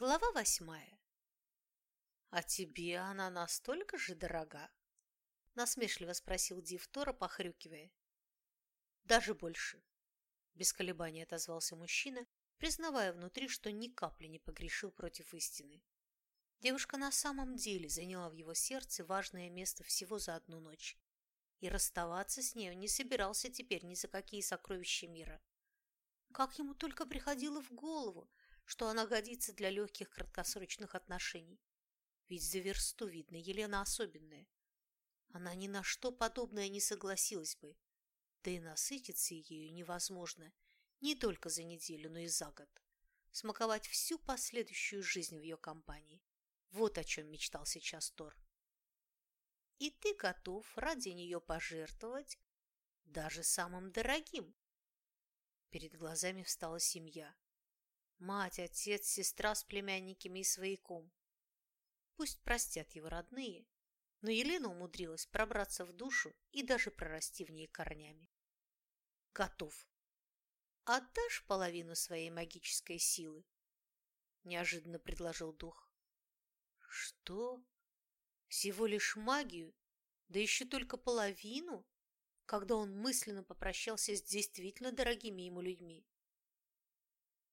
Глава восьмая. «А тебе она настолько же дорога?» – насмешливо спросил Див Тора, похрюкивая. «Даже больше», – без колебаний отозвался мужчина, признавая внутри, что ни капли не погрешил против истины. Девушка на самом деле заняла в его сердце важное место всего за одну ночь, и расставаться с нею не собирался теперь ни за какие сокровища мира. Как ему только приходило в голову, что она годится для легких краткосрочных отношений. Ведь за версту видно, Елена особенная. Она ни на что подобное не согласилась бы. Да и насытиться ею невозможно не только за неделю, но и за год. Смаковать всю последующую жизнь в ее компании. Вот о чем мечтал сейчас Тор. И ты готов ради нее пожертвовать даже самым дорогим. Перед глазами встала семья. Мать, отец, сестра с племянниками и свояком. Пусть простят его родные, но Елена умудрилась пробраться в душу и даже прорасти в ней корнями. Готов. Отдашь половину своей магической силы? Неожиданно предложил дух. Что? Всего лишь магию? Да еще только половину? Когда он мысленно попрощался с действительно дорогими ему людьми.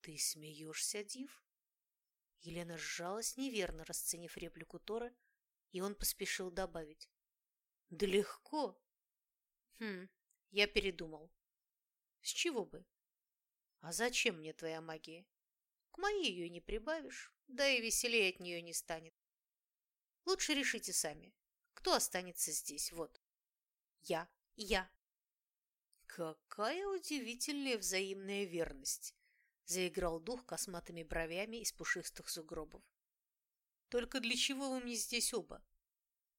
«Ты смеешься, Див?» Елена сжалась, неверно расценив реплику Тора, и он поспешил добавить. «Да легко!» «Хм, я передумал. С чего бы? А зачем мне твоя магия? К моей ее не прибавишь, да и веселее от нее не станет. Лучше решите сами, кто останется здесь, вот. Я, я. Какая удивительная взаимная верность, Заиграл дух косматыми бровями из пушистых сугробов. Только для чего вы мне здесь оба?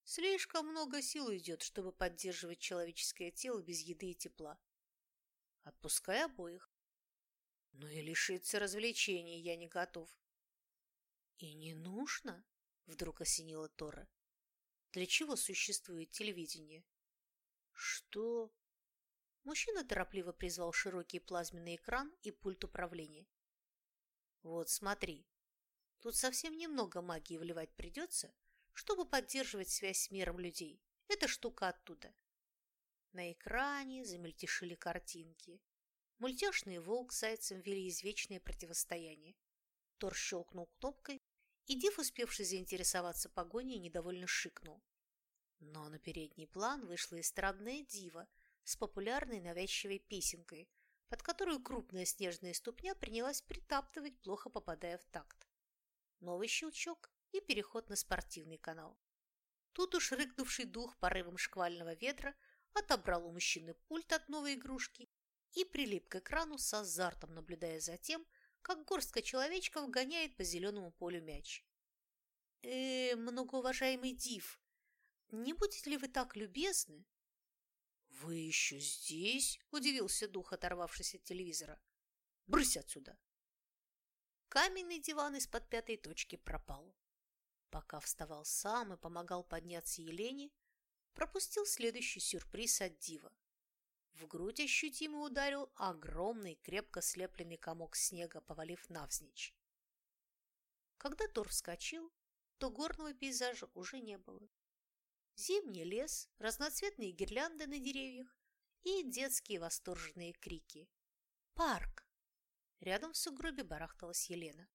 Слишком много сил идет, чтобы поддерживать человеческое тело без еды и тепла. Отпускай обоих. Но и лишиться развлечений я не готов. И не нужно, вдруг осенила Тора. Для чего существует телевидение? Что? Мужчина торопливо призвал широкий плазменный экран и пульт управления. «Вот, смотри. Тут совсем немного магии вливать придется, чтобы поддерживать связь с миром людей. Эта штука оттуда». На экране замельтешили картинки. Мультяшный волк с зайцем вели извечное противостояние. Тор щелкнул кнопкой, и Див, успевший заинтересоваться погоней, недовольно шикнул. Но на передний план вышла эстрадная дива с популярной навязчивой песенкой, под которую крупная снежная ступня принялась притаптывать, плохо попадая в такт. Новый щелчок и переход на спортивный канал. Тут уж рыкнувший дух порывом шквального ветра отобрал у мужчины пульт от новой игрушки и прилип к экрану с азартом, наблюдая за тем, как горстка человечков гоняет по зеленому полю мяч. «Э, многоуважаемый Див, не будете ли вы так любезны?» «Вы еще здесь?» – удивился дух, оторвавшись от телевизора. «Брысь отсюда!» Каменный диван из-под пятой точки пропал. Пока вставал сам и помогал подняться Елене, пропустил следующий сюрприз от дива. В грудь ощутимо ударил огромный, крепко слепленный комок снега, повалив навзничь. Когда Тор вскочил, то горного пейзажа уже не было. Зимний лес, разноцветные гирлянды на деревьях и детские восторженные крики. «Парк!» Рядом в сугробе барахталась Елена.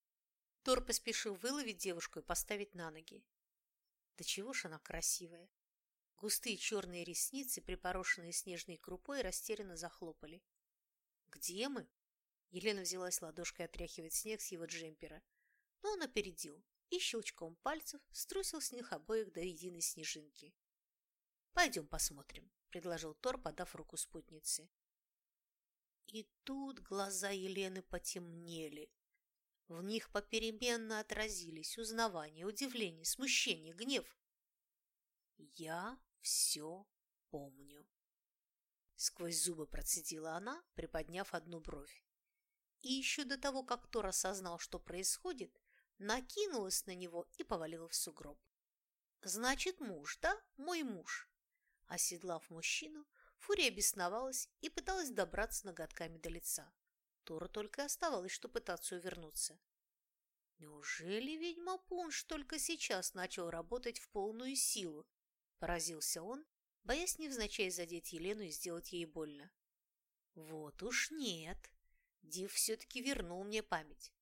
Тор поспешил выловить девушку и поставить на ноги. Да чего ж она красивая! Густые черные ресницы, припорошенные снежной крупой, растерянно захлопали. «Где мы?» Елена взялась ладошкой отряхивать снег с его джемпера, но он опередил и щелчком пальцев струсил с них обоих до единой снежинки. «Пойдем посмотрим», – предложил Тор, подав руку спутнице. И тут глаза Елены потемнели. В них попеременно отразились узнавание, удивление, смущение, гнев. «Я все помню», – сквозь зубы процедила она, приподняв одну бровь. И еще до того, как Тор осознал, что происходит, накинулась на него и повалила в сугроб. «Значит, муж, да? Мой муж!» Оседлав мужчину, Фурия бесновалась и пыталась добраться ноготками до лица. Тора только и оставалось, что пытаться увернуться. Неужели ведьма Пунш только сейчас начал работать в полную силу? Поразился он, боясь невзначай задеть Елену и сделать ей больно. Вот уж нет. Див все-таки вернул мне память.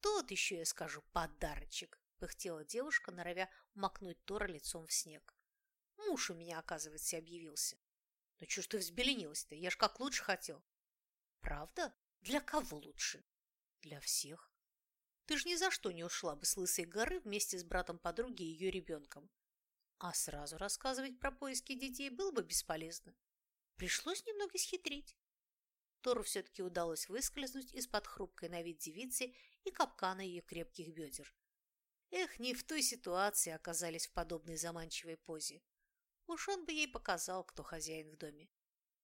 Тот еще, я скажу, подарочек, пыхтела девушка, норовя макнуть Тора лицом в снег. Муж у меня, оказывается, объявился. Ну чё ж ты взбеленилась-то? Я ж как лучше хотел. Правда? Для кого лучше? Для всех. Ты ж ни за что не ушла бы с Лысой горы вместе с братом подруги и ее ребенком. А сразу рассказывать про поиски детей было бы бесполезно. Пришлось немного схитрить. Тору все-таки удалось выскользнуть из-под хрупкой на вид девицы и капкана ее крепких бедер. Эх, не в той ситуации оказались в подобной заманчивой позе. Уж он бы ей показал, кто хозяин в доме.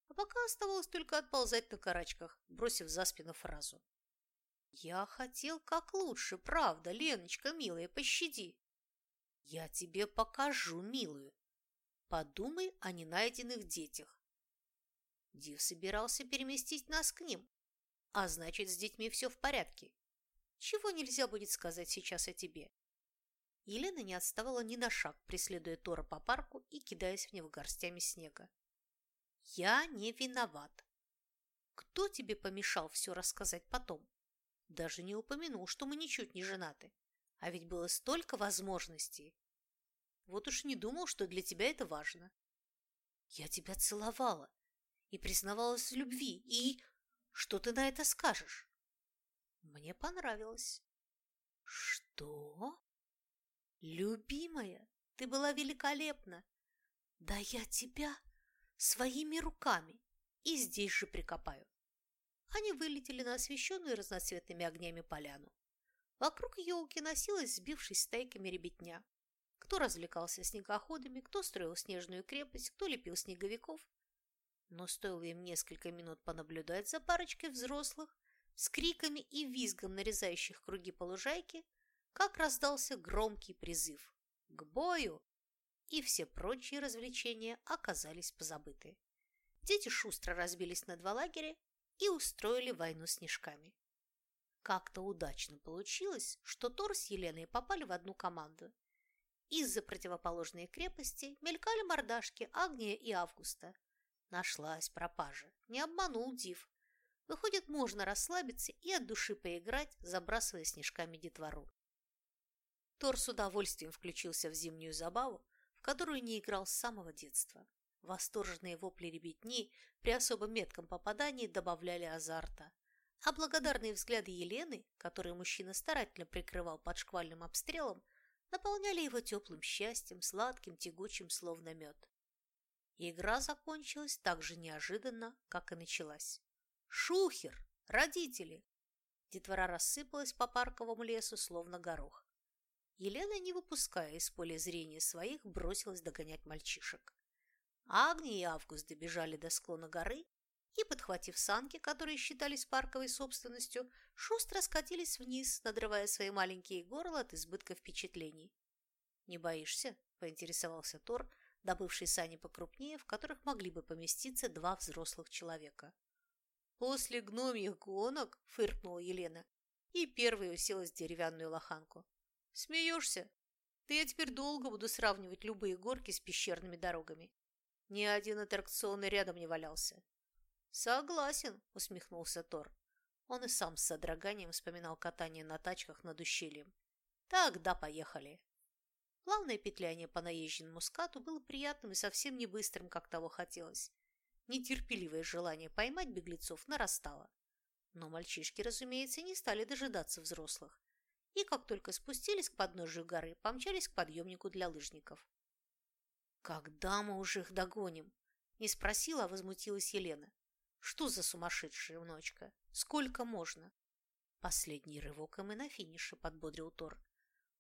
А пока оставалось только отползать на карачках, бросив за спину фразу. «Я хотел как лучше, правда, Леночка, милая, пощади!» «Я тебе покажу, милую. Подумай о ненайденных детях. Див собирался переместить нас к ним, а значит, с детьми все в порядке. Чего нельзя будет сказать сейчас о тебе? Елена не отставала ни на шаг, преследуя Тора по парку и кидаясь в него горстями снега. «Я не виноват. Кто тебе помешал все рассказать потом? Даже не упомянул, что мы ничуть не женаты. А ведь было столько возможностей. Вот уж не думал, что для тебя это важно. Я тебя целовала, и признавалась в любви, и... Что ты на это скажешь? Мне понравилось. Что? Любимая, ты была великолепна. Да я тебя своими руками и здесь же прикопаю. Они вылетели на освещенную разноцветными огнями поляну. Вокруг елки носилась, сбившись стайками ребятня. Кто развлекался снегоходами, кто строил снежную крепость, кто лепил снеговиков, но стоило им несколько минут понаблюдать за парочкой взрослых, с криками и визгом нарезающих круги по лужайке, как раздался громкий призыв «К бою!» и все прочие развлечения оказались позабыты. Дети шустро разбились на два лагеря и устроили войну снежками. Как-то удачно получилось, что Тор с Еленой попали в одну команду. Из-за противоположной крепости мелькали мордашки Агния и Августа, Нашлась пропажа. Не обманул Див. Выходит, можно расслабиться и от души поиграть, забрасывая снежками детвору. Тор с удовольствием включился в зимнюю забаву, в которую не играл с самого детства. Восторженные вопли ребятни при особо метком попадании добавляли азарта, а благодарные взгляды Елены, которые мужчина старательно прикрывал под шквальным обстрелом, наполняли его теплым счастьем, сладким, тягучим, словно мед. Игра закончилась так же неожиданно, как и началась. «Шухер! Родители!» Детвора рассыпалась по парковому лесу, словно горох. Елена, не выпуская из поля зрения своих, бросилась догонять мальчишек. Агния и Август добежали до склона горы и, подхватив санки, которые считались парковой собственностью, шустро скатились вниз, надрывая свои маленькие горла от избытка впечатлений. «Не боишься?» – поинтересовался Тор, добывший сани покрупнее, в которых могли бы поместиться два взрослых человека. «После гномьих гонок», – фыркнула Елена, и первой уселась в деревянную лоханку. «Смеешься? Да я теперь долго буду сравнивать любые горки с пещерными дорогами. Ни один аттракцион рядом не валялся». «Согласен», – усмехнулся Тор. Он и сам с содроганием вспоминал катание на тачках над ущельем. «Тогда поехали». Плавное петляние по наезженному скату было приятным и совсем не быстрым, как того хотелось. Нетерпеливое желание поймать беглецов нарастало. Но мальчишки, разумеется, не стали дожидаться взрослых. И как только спустились к подножию горы, помчались к подъемнику для лыжников. «Когда мы уже их догоним?» Не спросила, а возмутилась Елена. «Что за сумасшедшая внучка? Сколько можно?» «Последний рывок, и мы на финише», — подбодрил Тор.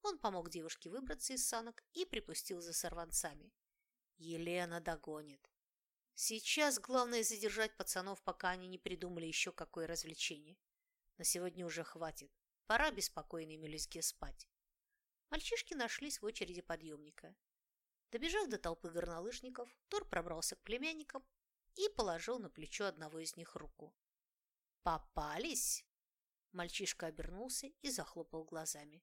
Он помог девушке выбраться из санок и припустил за сорванцами. Елена догонит. Сейчас главное задержать пацанов, пока они не придумали еще какое развлечение. На сегодня уже хватит. Пора беспокойной мелюзге спать. Мальчишки нашлись в очереди подъемника. Добежав до толпы горнолыжников, Тор пробрался к племянникам и положил на плечо одного из них руку. «Попались?» Мальчишка обернулся и захлопал глазами.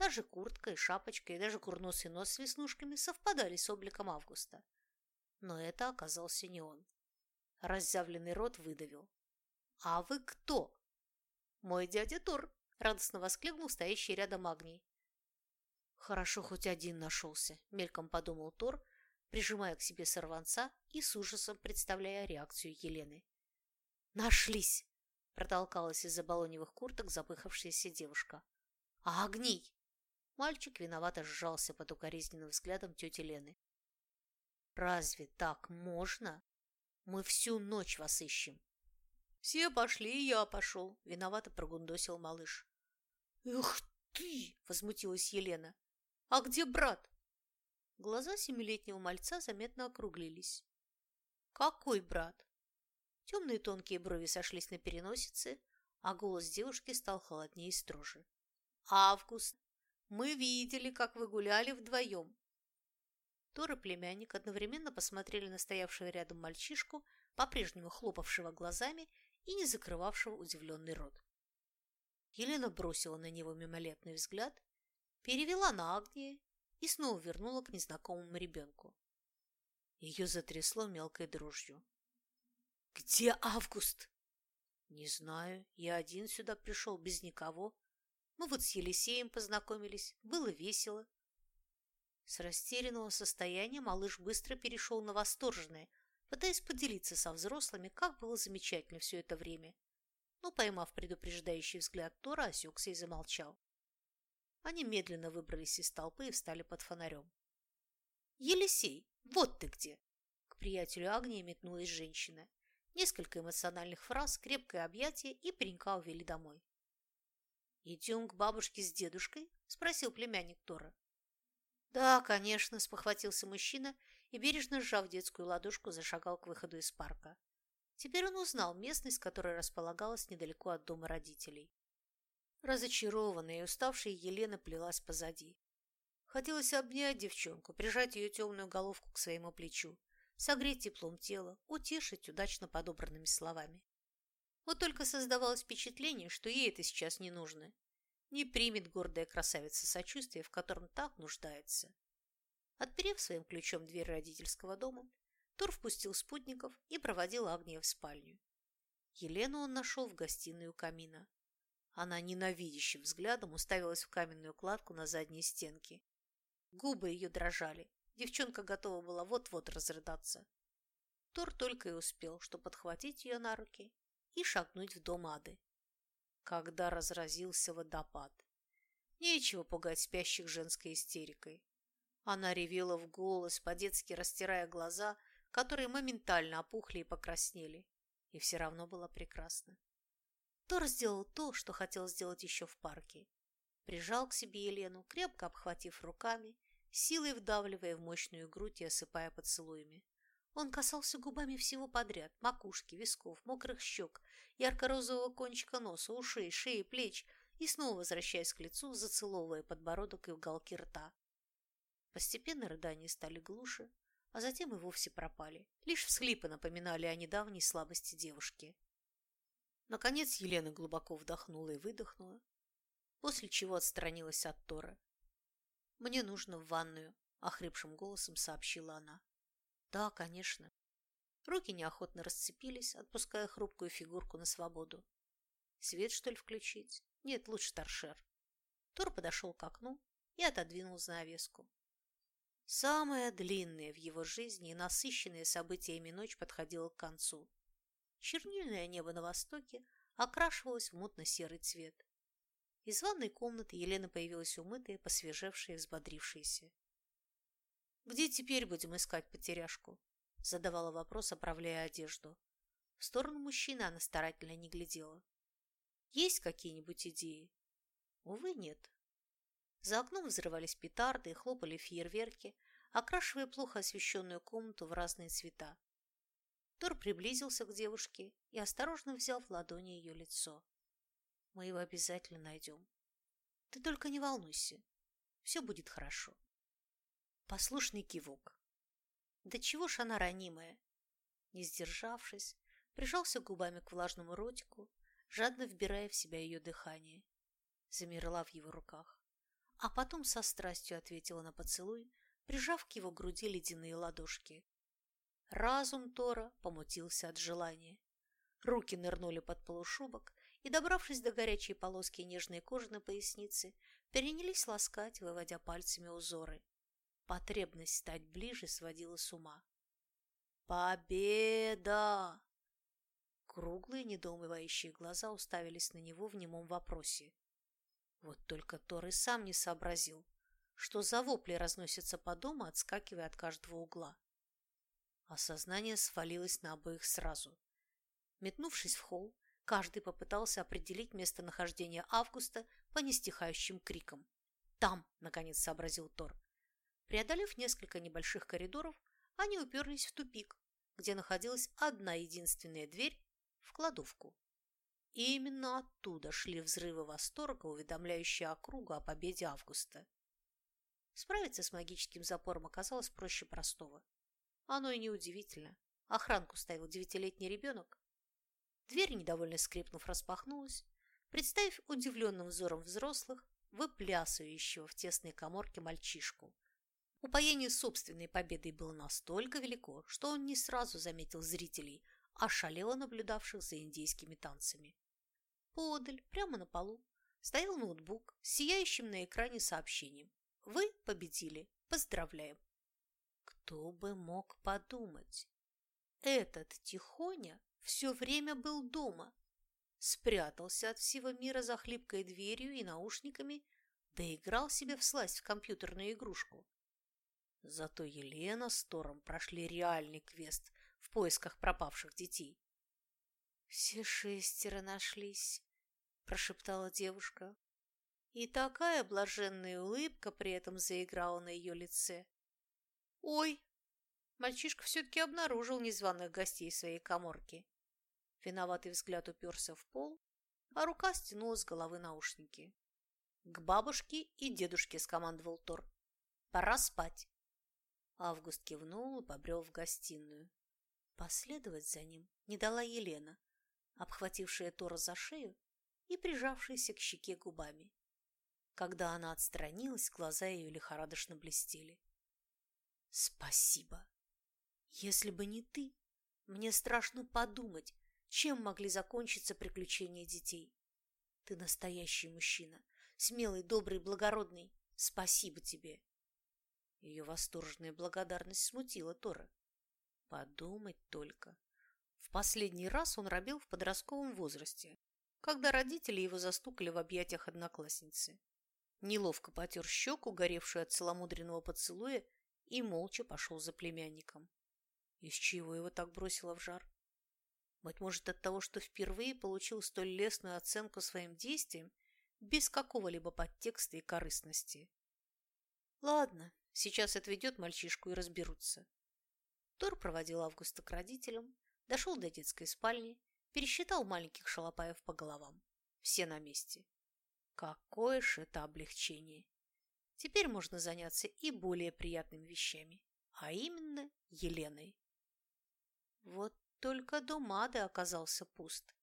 Даже куртка и шапочка, и даже курносый нос с веснушками совпадали с обликом Августа. Но это оказался не он. Разъявленный рот выдавил. «А вы кто?» «Мой дядя Тор», — радостно воскликнул стоящий рядом Агний. «Хорошо, хоть один нашелся», — мельком подумал Тор, прижимая к себе сорванца и с ужасом представляя реакцию Елены. «Нашлись!» – протолкалась из-за балоневых курток запыхавшаяся девушка. «А огней?» Мальчик виновато сжался под укоризненным взглядом тети Лены. «Разве так можно? Мы всю ночь вас ищем». «Все пошли, я пошел», – виновато прогундосил малыш. «Эх ты!» – возмутилась Елена. «А где брат?» Глаза семилетнего мальца заметно округлились. «Какой брат?» Темные тонкие брови сошлись на переносице, а голос девушки стал холоднее и строже. «Август, мы видели, как вы гуляли вдвоем». Тор и племянник одновременно посмотрели на стоявшего рядом мальчишку, по-прежнему хлопавшего глазами и не закрывавшего удивленный рот. Елена бросила на него мимолетный взгляд, перевела на Агния и снова вернула к незнакомому ребенку. Ее затрясло мелкой дрожью. «Где Август?» «Не знаю. Я один сюда пришел, без никого. Мы вот с Елисеем познакомились. Было весело». С растерянного состояния малыш быстро перешел на восторженное, пытаясь поделиться со взрослыми, как было замечательно все это время. Но, поймав предупреждающий взгляд Тора, осекся и замолчал. Они медленно выбрались из толпы и встали под фонарем. «Елисей, вот ты где!» К приятелю Агнии метнулась женщина. Несколько эмоциональных фраз, крепкое объятие и паренька увели домой. «Идем к бабушке с дедушкой?» – спросил племянник Тора. «Да, конечно», – спохватился мужчина и, бережно сжав детскую ладошку, зашагал к выходу из парка. Теперь он узнал местность, которая располагалась недалеко от дома родителей. Разочарованная и уставшая Елена плелась позади. Хотелось обнять девчонку, прижать ее темную головку к своему плечу, согреть теплом тела, утешить удачно подобранными словами. Вот только создавалось впечатление, что ей это сейчас не нужно. Не примет гордая красавица сочувствия, в котором так нуждается. Отперев своим ключом дверь родительского дома, Тор впустил спутников и проводил Агния в спальню. Елену он нашел в гостиной у камина. Она ненавидящим взглядом уставилась в каменную кладку на задней стенке. Губы ее дрожали. Девчонка готова была вот-вот разрыдаться. Тор только и успел, что подхватить ее на руки и шагнуть в дом Ады. Когда разразился водопад. Нечего пугать спящих женской истерикой. Она ревела в голос, по-детски растирая глаза, которые моментально опухли и покраснели. И все равно была прекрасна. Тор сделал то, что хотел сделать еще в парке. Прижал к себе Елену, крепко обхватив руками, силой вдавливая в мощную грудь и осыпая поцелуями. Он касался губами всего подряд – макушки, висков, мокрых щек, ярко-розового кончика носа, ушей, шеи, плеч и снова возвращаясь к лицу, зацеловывая подбородок и уголки рта. Постепенно рыдания стали глуше, а затем и вовсе пропали. Лишь всхлипы напоминали о недавней слабости девушки. Наконец Елена глубоко вдохнула и выдохнула, после чего отстранилась от Тора. «Мне нужно в ванную», – охрипшим голосом сообщила она. «Да, конечно». Руки неохотно расцепились, отпуская хрупкую фигурку на свободу. «Свет, что ли, включить? Нет, лучше торшер». Тор подошел к окну и отодвинул занавеску. Самая длинная в его жизни и насыщенная событиями ночь подходила к концу. Чернильное небо на востоке окрашивалось в мутно-серый цвет. Из ванной комнаты Елена появилась умытая, посвежевшая и взбодрившаяся. «Где теперь будем искать потеряшку?» – задавала вопрос, оправляя одежду. В сторону мужчины она старательно не глядела. «Есть какие-нибудь идеи?» Увы, нет. За окном взрывались петарды и хлопали фейерверки, окрашивая плохо освещенную комнату в разные цвета. Тор приблизился к девушке и осторожно взял в ладони ее лицо. «Мы его обязательно найдем. Ты только не волнуйся. Все будет хорошо». Послушный кивок. Да чего ж она ранимая? Не сдержавшись, прижался губами к влажному ротику, жадно вбирая в себя ее дыхание. Замерла в его руках. А потом со страстью ответила на поцелуй, прижав к его груди ледяные ладошки. Разум Тора помутился от желания. Руки нырнули под полушубок и, добравшись до горячей полоски нежной кожи на пояснице, перенялись ласкать, выводя пальцами узоры. Потребность стать ближе сводила с ума. «Победа!» Круглые недоумевающие глаза уставились на него в немом вопросе. Вот только Тор и сам не сообразил, что за вопли разносятся по дому, отскакивая от каждого угла. Осознание свалилось на обоих сразу. Метнувшись в холл, каждый попытался определить местонахождение Августа по нестихающим крикам. «Там!» – наконец сообразил Тор. Преодолев несколько небольших коридоров, они уперлись в тупик, где находилась одна единственная дверь в кладовку. И именно оттуда шли взрывы восторга, уведомляющие округу о победе Августа. Справиться с магическим запором оказалось проще простого. Оно и неудивительно. Охранку ставил девятилетний ребенок. Дверь, недовольно скрипнув, распахнулась, представив удивленным взором взрослых, выплясывающего в тесной коморке мальчишку. Упоение собственной победой было настолько велико, что он не сразу заметил зрителей, ошалело наблюдавших за индейскими танцами. Подаль, прямо на полу, стоял ноутбук с сияющим на экране сообщением. «Вы победили! Поздравляем!» Кто бы мог подумать? Этот Тихоня все время был дома, спрятался от всего мира за хлипкой дверью и наушниками, да играл себе в сласть в компьютерную игрушку. Зато Елена с Тором прошли реальный квест в поисках пропавших детей. «Все шестеро нашлись», – прошептала девушка. И такая блаженная улыбка при этом заиграла на ее лице. «Ой!» Мальчишка все-таки обнаружил незваных гостей своей коморки. Виноватый взгляд уперся в пол, а рука стянула с головы наушники. «К бабушке и дедушке», — скомандовал Тор. «Пора спать». Август кивнул и побрел в гостиную. Последовать за ним не дала Елена, обхватившая Тора за шею и прижавшаяся к щеке губами. Когда она отстранилась, глаза ее лихорадочно блестели. Спасибо. Если бы не ты, мне страшно подумать, чем могли закончиться приключения детей. Ты настоящий мужчина, смелый, добрый, благородный. Спасибо тебе. Ее восторженная благодарность смутила Тора. Подумать только. В последний раз он робил в подростковом возрасте, когда родители его застукали в объятиях одноклассницы. Неловко потер щеку, горевшую от целомудренного поцелуя, и молча пошел за племянником. Из чего его так бросило в жар? Быть может, от того, что впервые получил столь лестную оценку своим действиям без какого-либо подтекста и корыстности. Ладно, сейчас отведет мальчишку и разберутся. Тор проводил Августа к родителям, дошел до детской спальни, пересчитал маленьких шалопаев по головам. Все на месте. Какое ж это облегчение! Теперь можно заняться и более приятными вещами, а именно Еленой. Вот только дом Ады оказался пуст.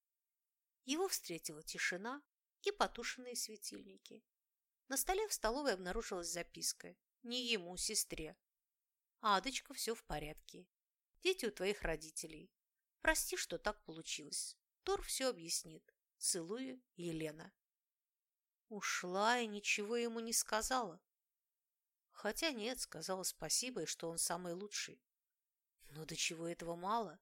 Его встретила тишина и потушенные светильники. На столе в столовой обнаружилась записка. Не ему, сестре. Адочка, все в порядке. Дети у твоих родителей. Прости, что так получилось. Тор все объяснит. Целую, Елена. Ушла и ничего ему не сказала. Хотя нет, сказала спасибо, и что он самый лучший. Но до чего этого мало?